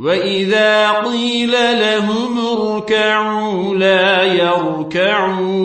وإذا قيل لهم اركعوا لا يركعون